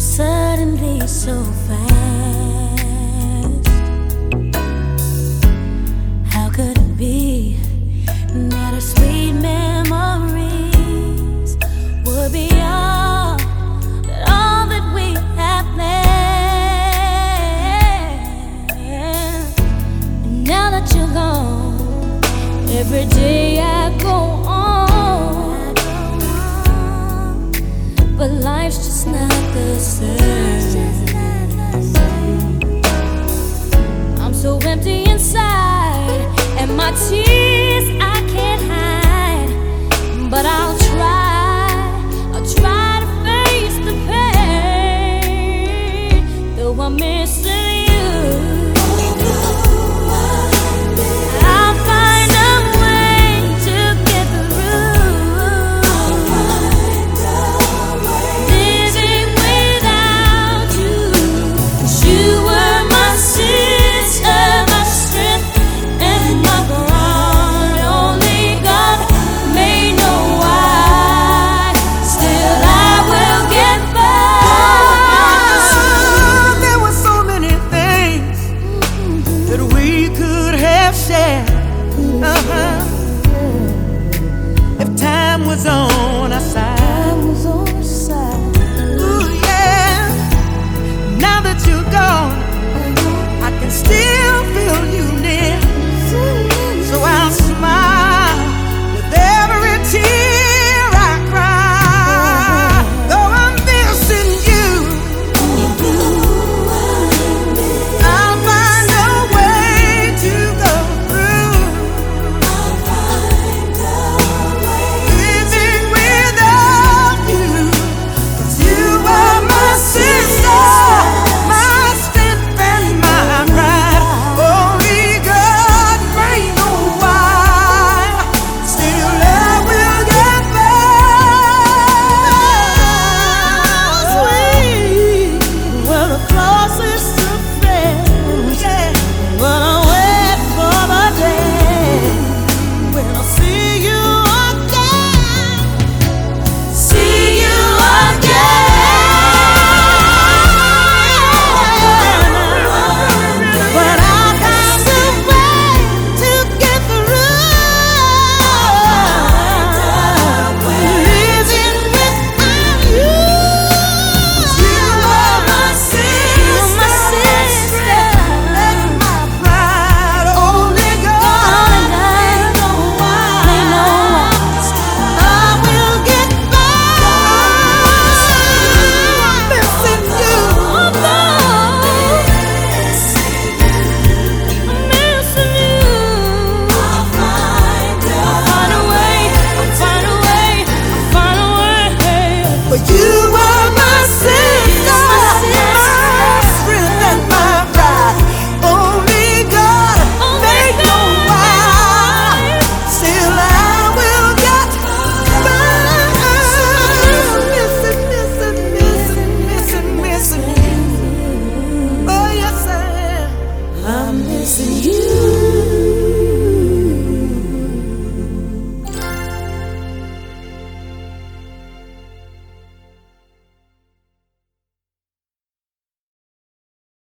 suddenly so fast. How could it be that our sweet memories would be all that, all that we have left? Now that you're gone, every day I go on, but life's just not. If time was on our side. Missing you.